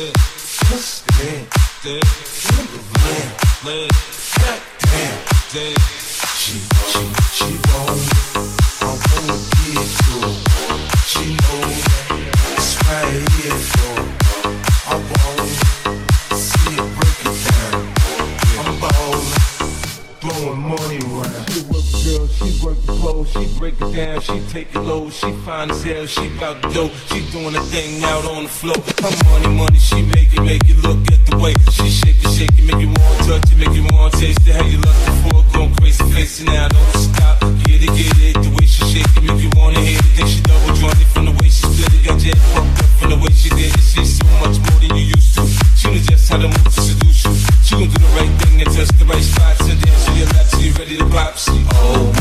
Damn. Damn. Goddamn. She, she, she. girl, she work the flow, she break it down, she take it low, she find as sale, she bout to dope, she doing a thing out on the floor. Her money, money, she make it, make it look at the way she shake it, shake it, make you want to touch it, make you want to taste it. How you look before, going crazy, facing out.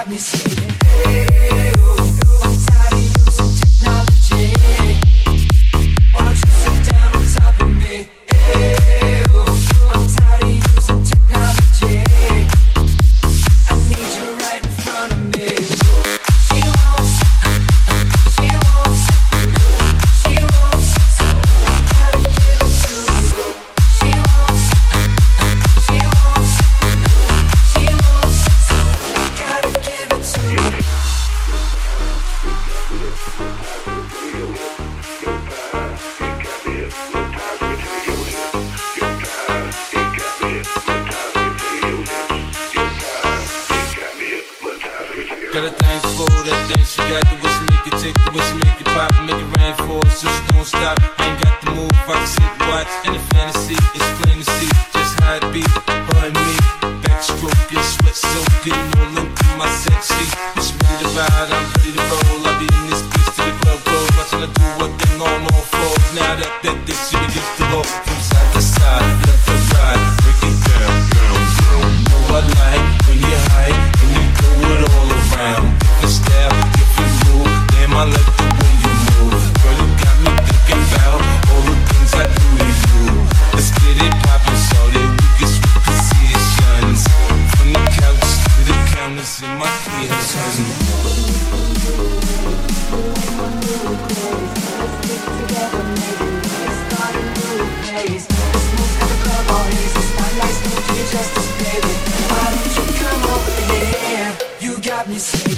got me singing. Got a thing for that dance you got to take the what's it Make it rain for us, just don't stop Ain't got the move, I can sit watch. And the fantasy, it's plain to see place.